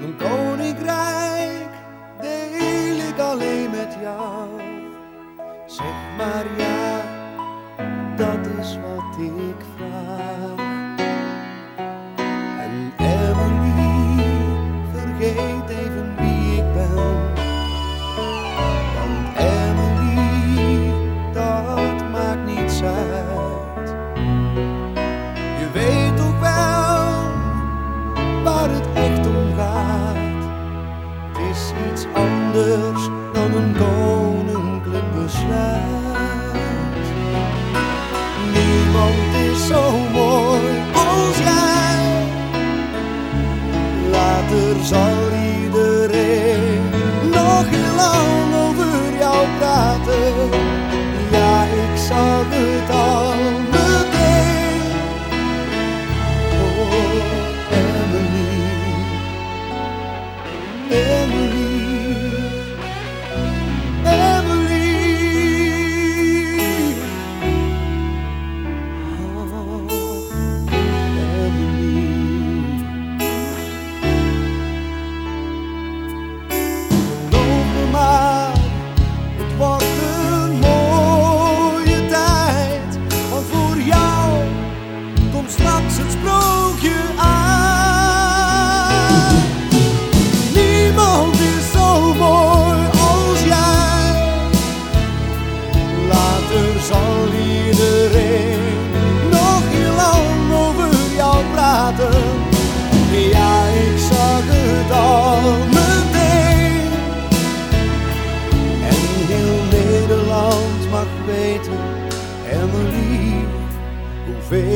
Mijn koninkrijk deel ik alleen met jou. Zeg maar ja, dat is wat ik vraag. Is iets anders dan een koninklijk besluit. Niemand is zo het sprookje aan. Niemand is zo mooi als jij. Later zal iedereen nog heel lang over jou praten. Ja, ik zag het al meteen. En heel Nederland mag weten, Emily, hoeveel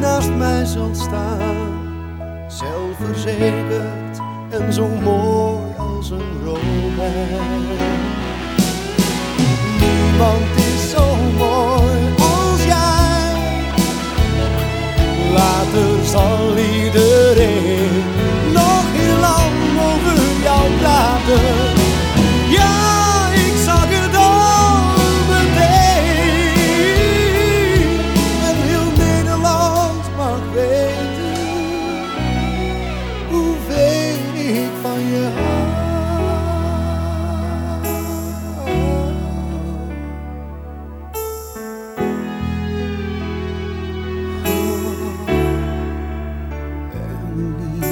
naast mij zal staan. Zelfverzekerd en zo mooi als een romein. Niemand is zo mooi als jij. Later zal ieder. lonely.